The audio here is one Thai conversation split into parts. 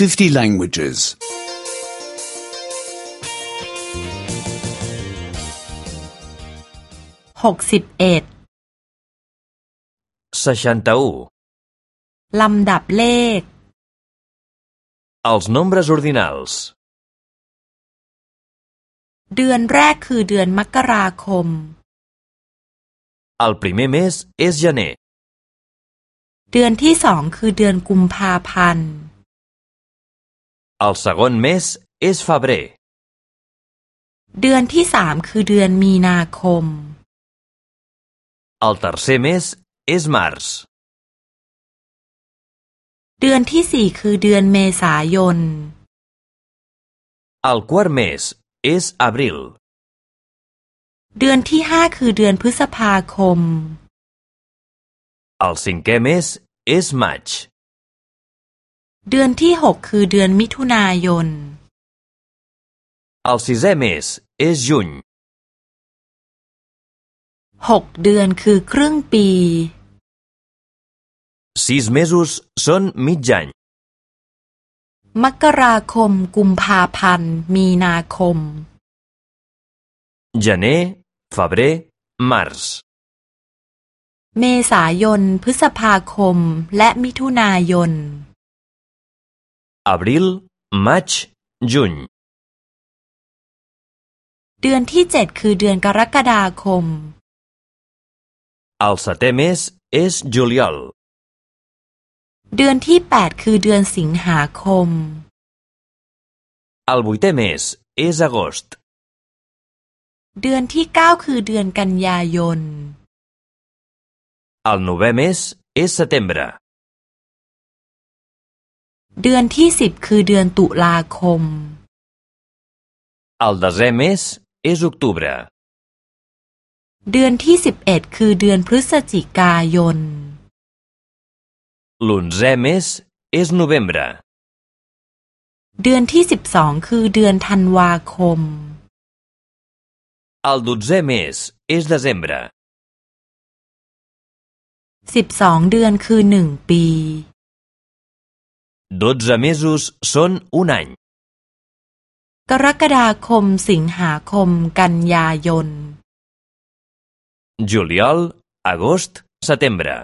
50 languages. หกสิบเอ็ด 61. ลำดับเลข Els nombres ordinals. เดือนแรกคือเดือนมกราคม El primer mes és gener. เดือนที่สองคือเดือนกุมภาพันธ์ El segon mes és febrer. เดือนที่สามคือเดือนมีนาคม El tercer mes és març. เดือนที่สี่คือเดือนเมษายน El quart mes és abril. เดือนที่ห้าคือเดือนพฤษภาคม El cinquè mes és maig. เดือนที่หกคือเดือนมิถุนายน El sisè mes és juny. หกเดือนคือครึ่งปี Sis mesos són mig any. มกราคมกุมภาพันธ์มีนาคม Gener, febrer, març. เมษายนพฤษภาคมและมิถุนายน Abril, maig, juny. เดือนที่เจ็ดคือเดือนกรกฎาคม El setè mes és juliol. เดือนที่แปดคือเดือนสิงหาคม El vuitè mes és agost. เดือนที่เก้าคือเดือนกันยายน El novè mes és setembre. เดือนที่สิบคือเดือนตุลาคม El desè mes és octubre. เดือนที่สิบเอ็ดคือเดือนพฤศจิกายน L'onzè mes és novembre. เดือนที่สิบสองคือเดือนธันวาคม El dotzè mes és desembre. สิบสองเดือนคือหนึ่งปี Dotze mesos són un any. กรกฎาคมสิงหาคมกันยายน Juliol, agost, setembre.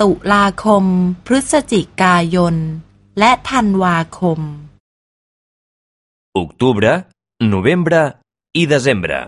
ตุลาคม พฤศจิกายน และธันวาคม Octubre, novembre i desembre.